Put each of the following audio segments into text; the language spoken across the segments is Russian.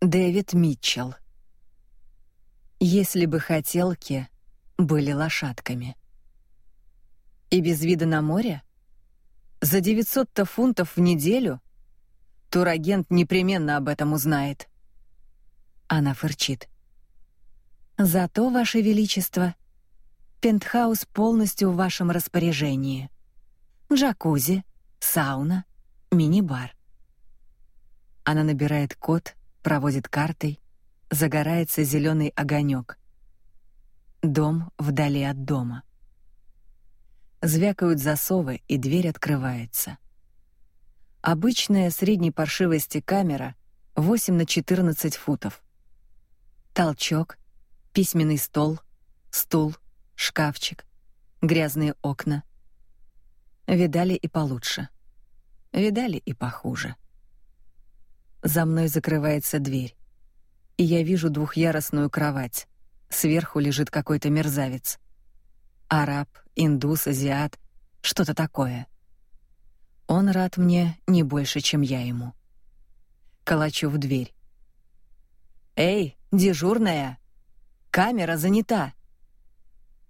Дэвид Митчелл. Если бы хотелки были лошадками. И без вида на море? За 900 фунтов в неделю? Турагент непременно об этом узнает. Она фырчит. Зато, Ваше Величество, пентхаус полностью в вашем распоряжении. Джакузи, сауна, мини-бар. Она набирает код, проводит картой, загорается зеленый огонек. Дом вдали от дома. Звякают засовы, и дверь открывается. Обычная средней паршивости камера 8 на 14 футов. Толчок, письменный стол, стул, шкафчик, грязные окна. Видали и получше. Видали и похуже. За мной закрывается дверь, и я вижу двухъярусную кровать. Сверху лежит какой-то мерзавец. Араб, индус, азиат, что-то такое. Он рад мне не больше, чем я ему. Колочу в дверь. Эй, дежурная, камера занята.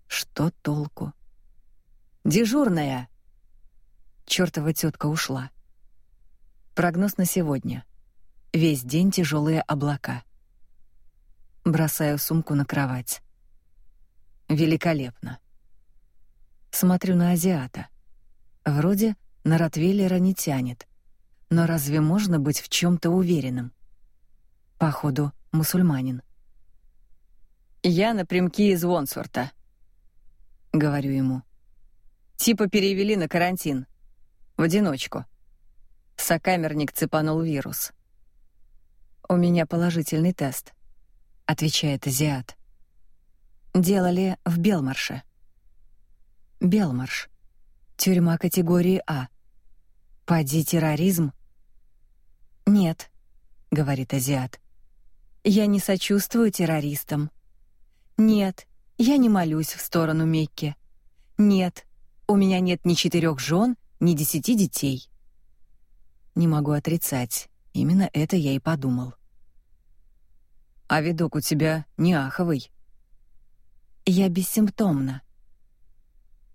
Что толку? Дежурная. Чёртова тетка ушла. Прогноз на сегодня. Весь день тяжелые облака. Бросаю сумку на кровать. Великолепно. Смотрю на азиата. Вроде на Ротвейлера не тянет. Но разве можно быть в чем то уверенным? Походу, мусульманин. Я напрямки из Вонсворта. Говорю ему. Типа перевели на карантин. В одиночку. Сокамерник цепанул вирус. У меня положительный тест, отвечает азиат. Делали в Белмарше. Белмарш. Тюрьма категории А. Поди терроризм? Нет, говорит азиат. Я не сочувствую террористам. Нет, я не молюсь в сторону Мекки. Нет, у меня нет ни четырех жен, ни десяти детей. Не могу отрицать, именно это я и подумал. А видок у тебя не аховый. Я бессимптомна.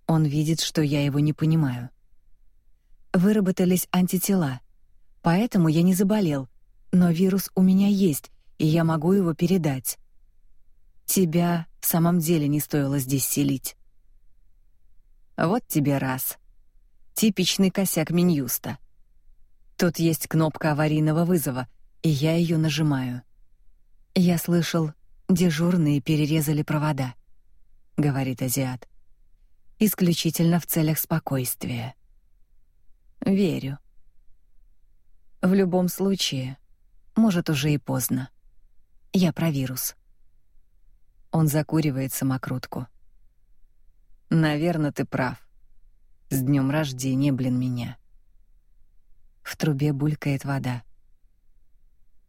Он видит, что я его не понимаю. Выработались антитела, поэтому я не заболел, но вирус у меня есть, и я могу его передать. Тебя в самом деле не стоило здесь селить. Вот тебе раз. Типичный косяк Минюста. Тут есть кнопка аварийного вызова, и я ее нажимаю. Я слышал, дежурные перерезали провода, говорит азиат. Исключительно в целях спокойствия. Верю. В любом случае, может уже и поздно. Я про вирус. Он закуривает самокрутку. Наверное, ты прав. С днем рождения, блин, меня. В трубе булькает вода.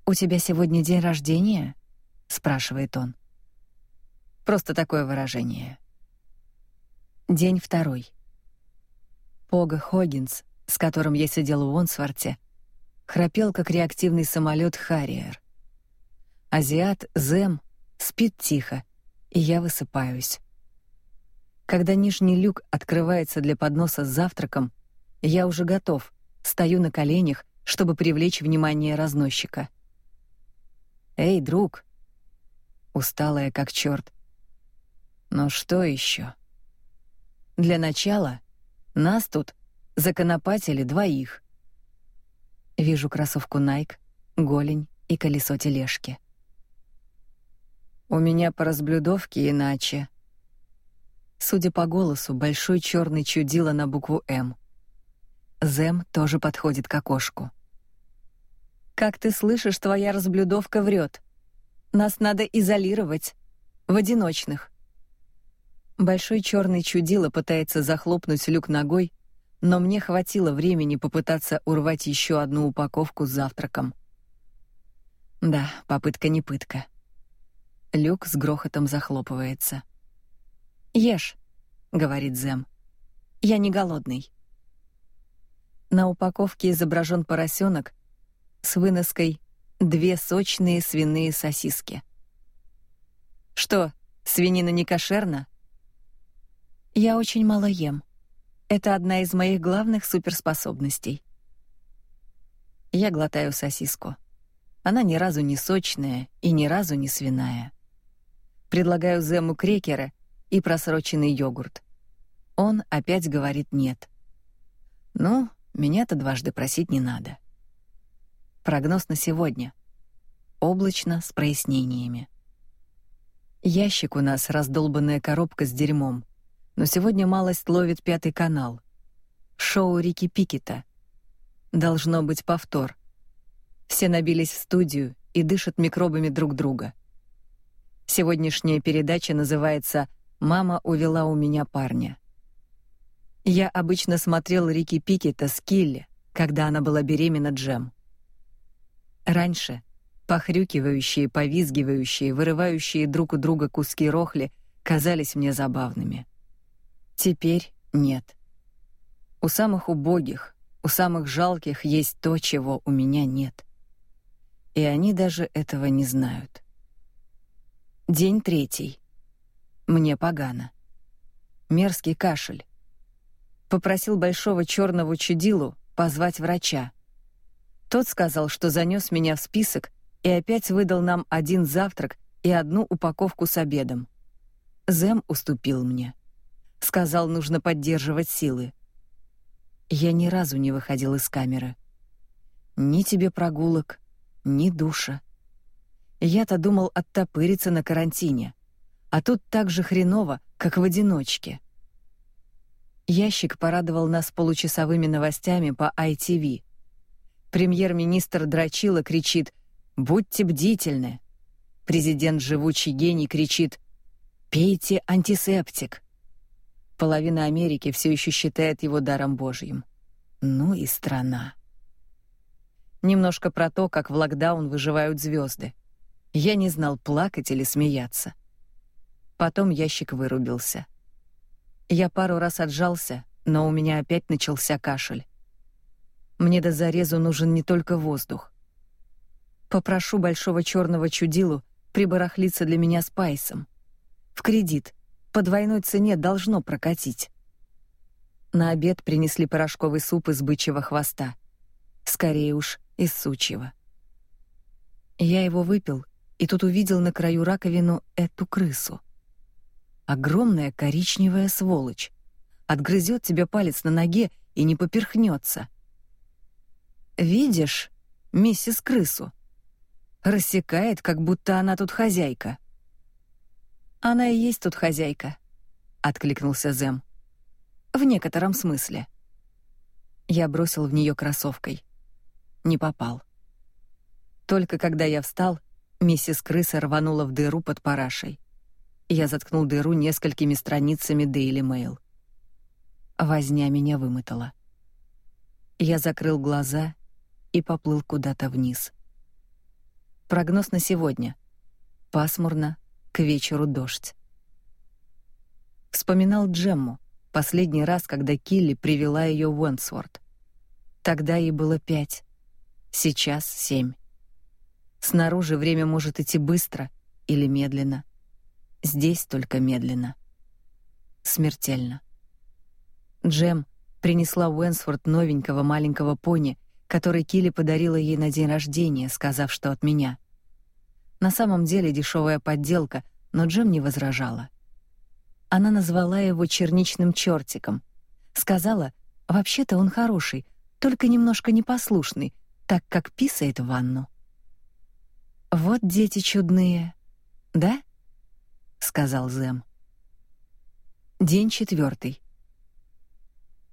У тебя сегодня день рождения? Спрашивает он. Просто такое выражение. День второй. Пога Хоггинс, с которым я сидел в Онсворте, храпел как реактивный самолет Харриер. Азиат Зем спит тихо, и я высыпаюсь. Когда нижний люк открывается для подноса с завтраком, я уже готов, стою на коленях, чтобы привлечь внимание разносчика. Эй, друг, усталая как черт. Но что еще? Для начала нас тут законопатили двоих. Вижу кроссовку Nike, голень и колесо тележки. У меня по разблюдовке иначе. Судя по голосу, большой черный чудило на букву М. Зем тоже подходит к окошку. Как ты слышишь, твоя разблюдовка врет. Нас надо изолировать в одиночных. Большой черный чудило пытается захлопнуть люк ногой, но мне хватило времени попытаться урвать еще одну упаковку с завтраком. Да, попытка не пытка. Люк с грохотом захлопывается. Ешь, говорит Зем. Я не голодный. На упаковке изображен поросенок с выноской две сочные свиные сосиски. Что, свинина не кошерна? Я очень мало ем. Это одна из моих главных суперспособностей. Я глотаю сосиску. Она ни разу не сочная и ни разу не свиная. Предлагаю Зему крекеры и просроченный йогурт. Он опять говорит нет. Ну, меня-то дважды просить не надо. Прогноз на сегодня. Облачно с прояснениями. Ящик у нас раздолбанная коробка с дерьмом. Но сегодня малость ловит пятый канал. Шоу Рики Пикета. Должно быть повтор. Все набились в студию и дышат микробами друг друга. Сегодняшняя передача называется Мама увела у меня парня. Я обычно смотрел Рики Пикета с Килли, когда она была беременна Джем. Раньше похрюкивающие, повизгивающие, вырывающие друг у друга куски рохли казались мне забавными. Теперь нет. У самых убогих, у самых жалких есть то, чего у меня нет. И они даже этого не знают. День третий. Мне погано. Мерзкий кашель попросил большого черного чудилу позвать врача. Тот сказал, что занес меня в список и опять выдал нам один завтрак и одну упаковку с обедом. Зем уступил мне. Сказал, нужно поддерживать силы. Я ни разу не выходил из камеры. Ни тебе прогулок, ни душа. Я-то думал оттопыриться на карантине, а тут так же хреново, как в одиночке. Ящик порадовал нас получасовыми новостями по ITV. Премьер-министр Драчила кричит «Будьте бдительны!» Президент Живучий Гений кричит «Пейте антисептик!» Половина Америки все еще считает его даром Божьим. Ну и страна. Немножко про то, как в локдаун выживают звезды. Я не знал, плакать или смеяться. Потом ящик вырубился. Я пару раз отжался, но у меня опять начался кашель. Мне до зарезу нужен не только воздух. Попрошу большого черного чудилу прибарахлиться для меня спайсом. В кредит, по двойной цене должно прокатить. На обед принесли порошковый суп из бычьего хвоста. Скорее уж, из сучьего. Я его выпил, и тут увидел на краю раковину эту крысу. Огромная коричневая сволочь. Отгрызет тебе палец на ноге и не поперхнется. Видишь, миссис крысу? Рассекает, как будто она тут хозяйка. Она и есть тут хозяйка, откликнулся Зем. В некотором смысле. Я бросил в нее кроссовкой. Не попал. Только когда я встал, миссис крыса рванула в дыру под парашей. Я заткнул дыру несколькими страницами Daily Mail. Возня меня вымотала. Я закрыл глаза и поплыл куда-то вниз. Прогноз на сегодня. Пасмурно, к вечеру дождь. Вспоминал Джемму, последний раз, когда Килли привела ее в Уэнсворт. Тогда ей было пять, сейчас семь. Снаружи время может идти быстро или медленно. Здесь только медленно. Смертельно. Джем принесла Уэнсворт новенького маленького пони, который Килли подарила ей на день рождения, сказав, что от меня. На самом деле дешевая подделка, но Джем не возражала. Она назвала его черничным чертиком. Сказала, вообще-то он хороший, только немножко непослушный, так как писает в ванну. Вот дети чудные, да? сказал Зэм. День четвертый.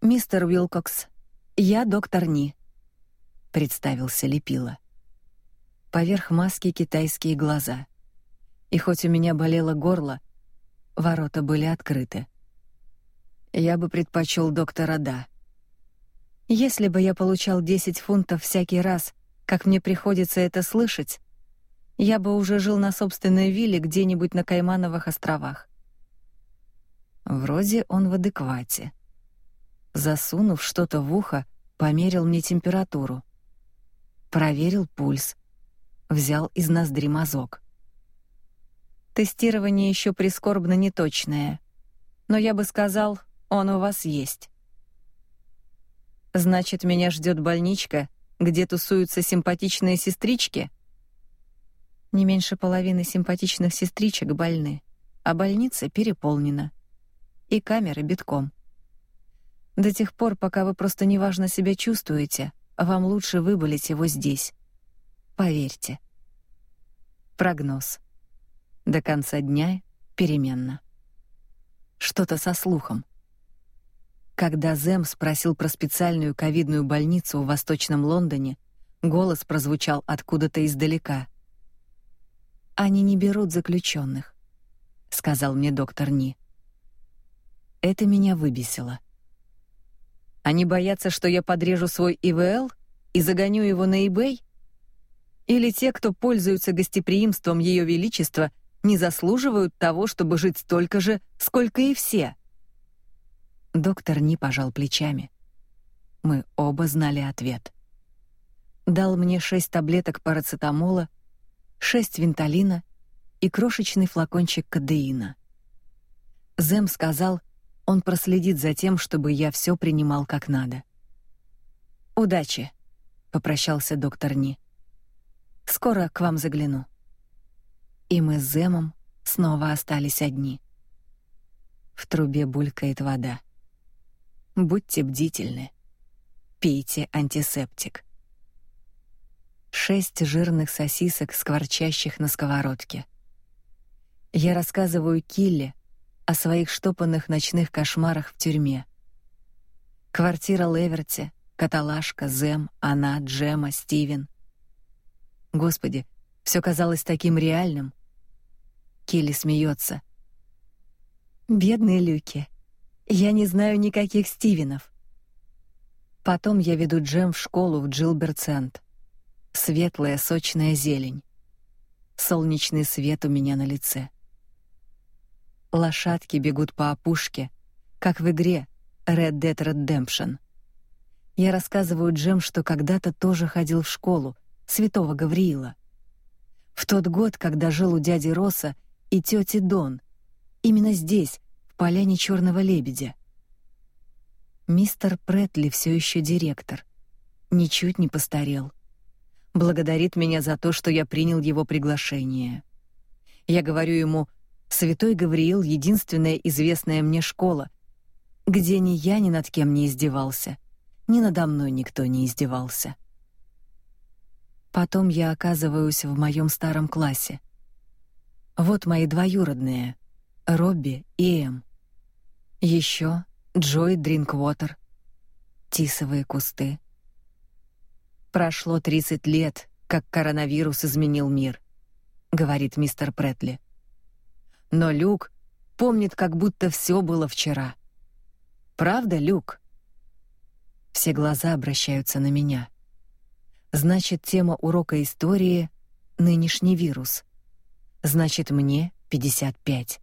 Мистер Уилкокс, я доктор Ни, представился Лепила. Поверх маски китайские глаза. И хоть у меня болело горло, ворота были открыты. Я бы предпочел доктора Да. Если бы я получал 10 фунтов всякий раз, как мне приходится это слышать, я бы уже жил на собственной вилле где-нибудь на Каймановых островах. Вроде он в адеквате. Засунув что-то в ухо, померил мне температуру. Проверил пульс. взял из ноздри мазок. Тестирование еще прискорбно неточное, но я бы сказал, он у вас есть. Значит, меня ждет больничка, где тусуются симпатичные сестрички. Не меньше половины симпатичных сестричек больны, а больница переполнена. И камеры битком. До тех пор, пока вы просто неважно себя чувствуете, вам лучше выболеть его здесь. Поверьте. Прогноз. До конца дня переменно. Что-то со слухом. Когда Зем спросил про специальную ковидную больницу в Восточном Лондоне, голос прозвучал откуда-то издалека. Они не берут заключенных, сказал мне доктор Ни. Это меня выбесило. Они боятся, что я подрежу свой ИВЛ и загоню его на eBay? Или те, кто пользуются гостеприимством Ее Величества, не заслуживают того, чтобы жить столько же, сколько и все? Доктор не пожал плечами. Мы оба знали ответ. Дал мне шесть таблеток парацетамола, шесть винтолина и крошечный флакончик кадеина. Зем сказал, он проследит за тем, чтобы я все принимал как надо. Удачи, попрощался доктор Ни. Скоро к вам загляну. И мы с Земом снова остались одни. В трубе булькает вода. Будьте бдительны. Пейте антисептик. Шесть жирных сосисок, скворчащих на сковородке. Я рассказываю Килле о своих штопанных ночных кошмарах в тюрьме. Квартира Леверти, каталашка, Зем, она, Джема, Стивен. Господи, все казалось таким реальным. Келли смеется. Бедные Люки. Я не знаю никаких Стивенов. Потом я веду Джем в школу в Джилберт-Сент. Светлая, сочная зелень. Солнечный свет у меня на лице. Лошадки бегут по опушке, как в игре Red Dead Redemption. Я рассказываю Джем, что когда-то тоже ходил в школу Святого Гавриила. В тот год, когда жил у дяди Роса и тети Дон, именно здесь, в поляне Черного лебедя. Мистер Претли все еще директор, ничуть не постарел. Благодарит меня за то, что я принял его приглашение. Я говорю ему, Святой Гавриил — единственная известная мне школа, где ни я ни над кем не издевался, ни надо мной никто не издевался. Потом я оказываюсь в моем старом классе. Вот мои двоюродные — Робби и Эм. Еще Джой Дринквотер. Тисовые кусты. Прошло 30 лет, как коронавирус изменил мир, говорит мистер Претли но Люк помнит, как будто все было вчера. Правда, Люк? Все глаза обращаются на меня. Значит, тема урока истории нынешний вирус. Значит, мне 55.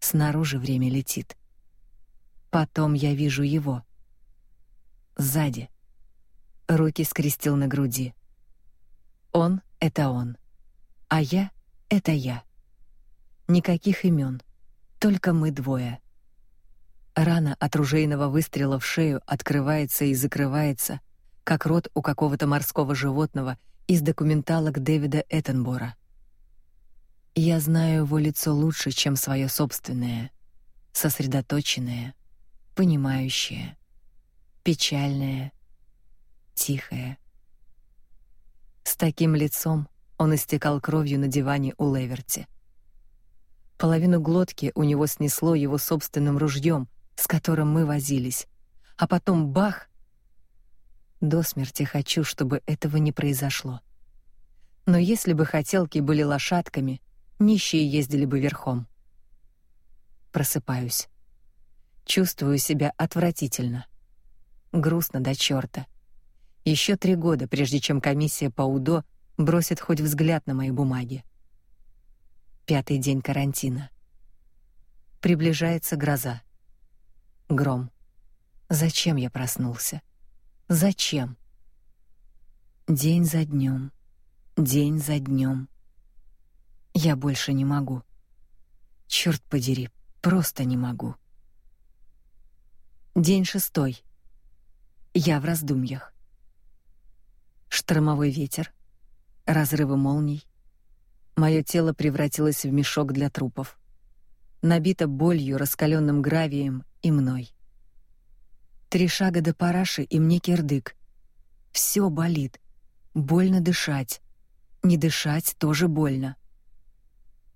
Снаружи время летит. Потом я вижу его. Сзади. Руки скрестил на груди. Он это он, а я это я. Никаких имен, только мы двое. Рана от ружейного выстрела в шею открывается и закрывается, как рот у какого-то морского животного из документалок Дэвида Эттенбора. Я знаю его лицо лучше, чем свое собственное, сосредоточенное, понимающее, печальное, тихое. С таким лицом он истекал кровью на диване у Леверти. Половину глотки у него снесло его собственным ружьем, с которым мы возились. А потом бах! До смерти хочу, чтобы этого не произошло. Но если бы хотелки были лошадками, нищие ездили бы верхом. Просыпаюсь. Чувствую себя отвратительно. Грустно до чёрта. Еще три года, прежде чем комиссия по УДО бросит хоть взгляд на мои бумаги. Пятый день карантина. Приближается гроза. Гром. Зачем я проснулся? Зачем? День за днем, день за днем. Я больше не могу. Черт подери, просто не могу. День шестой. Я в раздумьях. Штормовой ветер, разрывы молний. Мое тело превратилось в мешок для трупов. Набито болью, раскаленным гравием и мной. Три шага до параши, и мне кирдык. Все болит. Больно дышать. Не дышать тоже больно.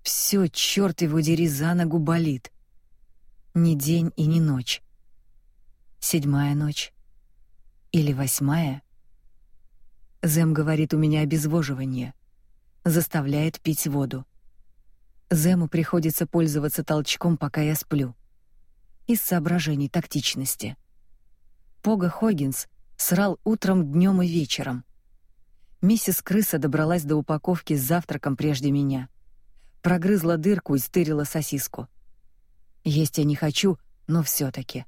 Все, черт его дери, за ногу болит. Ни день и ни ночь. Седьмая ночь. Или восьмая. Зэм говорит, у меня обезвоживание. Заставляет пить воду. Зэму приходится пользоваться толчком, пока я сплю. Из соображений тактичности. Пога Хоггинс срал утром, днем и вечером. Миссис Крыса добралась до упаковки с завтраком прежде меня. Прогрызла дырку и стырила сосиску. Есть я не хочу, но все таки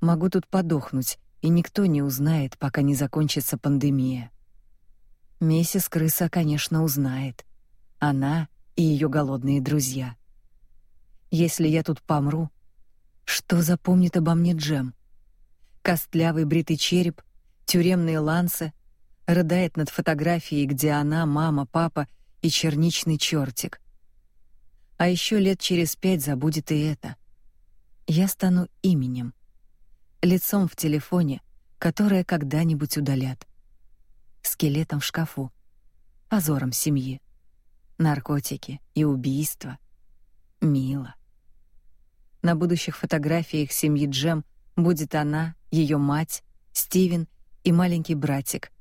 Могу тут подохнуть, и никто не узнает, пока не закончится пандемия. Миссис Крыса, конечно, узнает. Она и ее голодные друзья. Если я тут помру, что запомнит обо мне Джем? Костлявый бритый череп, тюремные ланцы, рыдает над фотографией, где она, мама, папа и черничный чертик. А еще лет через пять забудет и это. Я стану именем, лицом в телефоне, которое когда-нибудь удалят скелетом в шкафу, позором семьи. Наркотики и убийства. Мило. На будущих фотографиях семьи Джем будет она, ее мать, Стивен и маленький братик.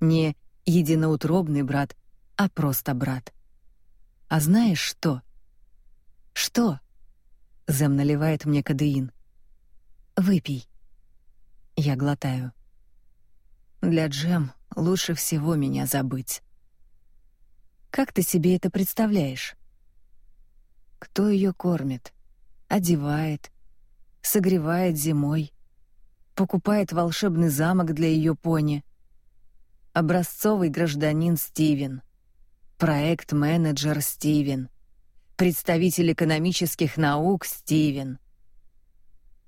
Не единоутробный брат, а просто брат. А знаешь что? Что? Зэм наливает мне кадеин. Выпей. Я глотаю. Для Джем лучше всего меня забыть. Как ты себе это представляешь? Кто ее кормит, одевает, согревает зимой, покупает волшебный замок для ее пони? Образцовый гражданин Стивен, проект-менеджер Стивен, представитель экономических наук Стивен.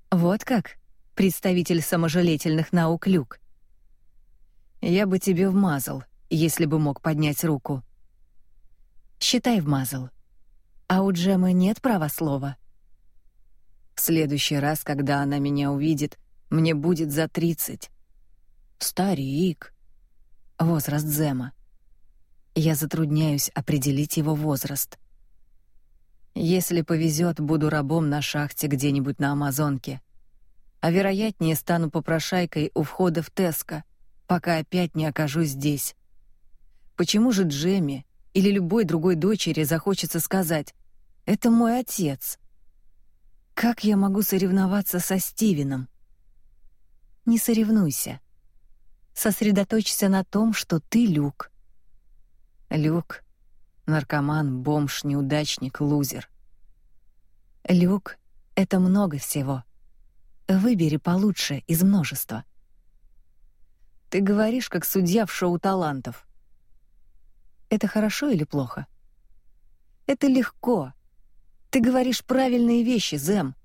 Вот как представитель саможалетельных наук Люк. Я бы тебе вмазал, если бы мог поднять руку. Считай, вмазал. А у Джемы нет права слова. В следующий раз, когда она меня увидит, мне будет за тридцать. Старик. Возраст Зема. Я затрудняюсь определить его возраст. Если повезет, буду рабом на шахте где-нибудь на Амазонке. А вероятнее стану попрошайкой у входа в Теско, пока опять не окажусь здесь. Почему же Джемми или любой другой дочери захочется сказать: "Это мой отец"? Как я могу соревноваться со Стивеном? Не соревнуйся. Сосредоточься на том, что ты Люк. Люк наркоман, бомж, неудачник, лузер. Люк это много всего. Выбери получше из множества. Ты говоришь, как судья в шоу талантов. Это хорошо или плохо? Это легко. Ты говоришь правильные вещи, Зэм.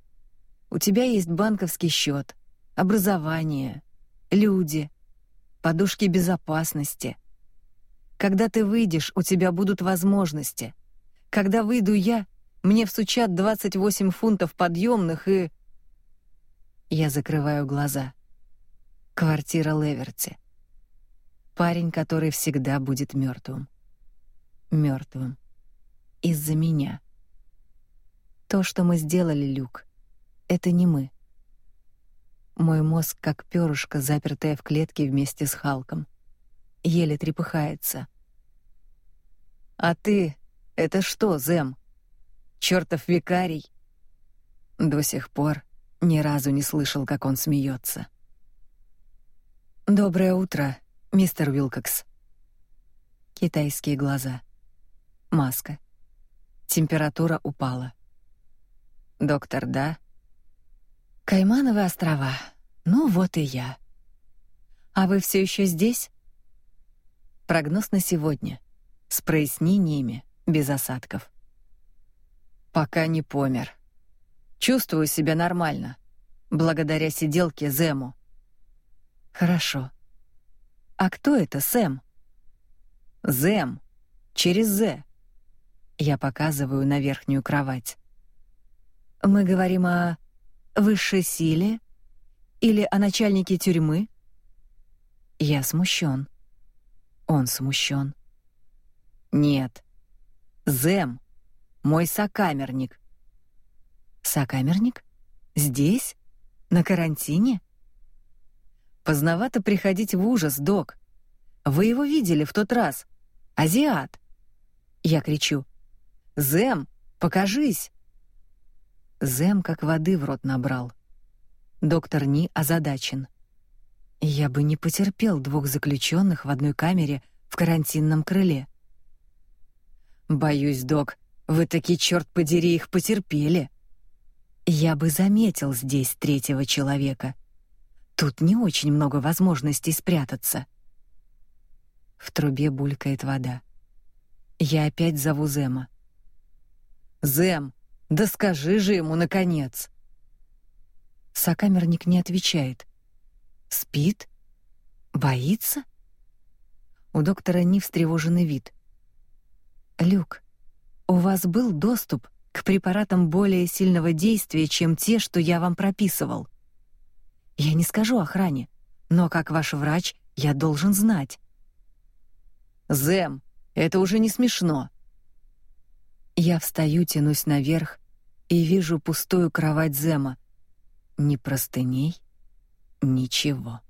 У тебя есть банковский счет, образование, люди, подушки безопасности. Когда ты выйдешь, у тебя будут возможности. Когда выйду я, мне всучат 28 фунтов подъемных и... Я закрываю глаза. Квартира Леверти. Парень, который всегда будет мертвым. Мертвым. Из-за меня. То, что мы сделали, Люк, это не мы. Мой мозг как перышко, запертое в клетке вместе с Халком, еле трепыхается. А ты это что, Зэм? Чёртов викарий? До сих пор ни разу не слышал, как он смеется. Доброе утро, мистер Уилкокс. Китайские глаза. Маска. Температура упала. Доктор, да? Каймановы острова. Ну вот и я. А вы все еще здесь? Прогноз на сегодня. с прояснениями, без осадков. Пока не помер. Чувствую себя нормально, благодаря сиделке Зему. Хорошо. А кто это, Сэм? Зем. Через З. Я показываю на верхнюю кровать. Мы говорим о высшей силе или о начальнике тюрьмы? Я смущен. Он смущен. Нет. Зем, мой сокамерник. Сокамерник? Здесь? На карантине? Поздновато приходить в ужас, док. Вы его видели в тот раз. Азиат. Я кричу: "Зем, покажись!" Зем как воды в рот набрал. Доктор Ни озадачен. Я бы не потерпел двух заключенных в одной камере в карантинном крыле. Боюсь, док, вы таки черт подери их потерпели. Я бы заметил здесь третьего человека. Тут не очень много возможностей спрятаться. В трубе булькает вода. Я опять зову Зема. Зем, да скажи же ему наконец. Сокамерник не отвечает. Спит? Боится? У доктора не встревоженный вид. Люк, у вас был доступ к препаратам более сильного действия, чем те, что я вам прописывал. Я не скажу охране, но как ваш врач я должен знать. Зем, это уже не смешно. Я встаю, тянусь наверх и вижу пустую кровать Зема. Ни простыней, ничего.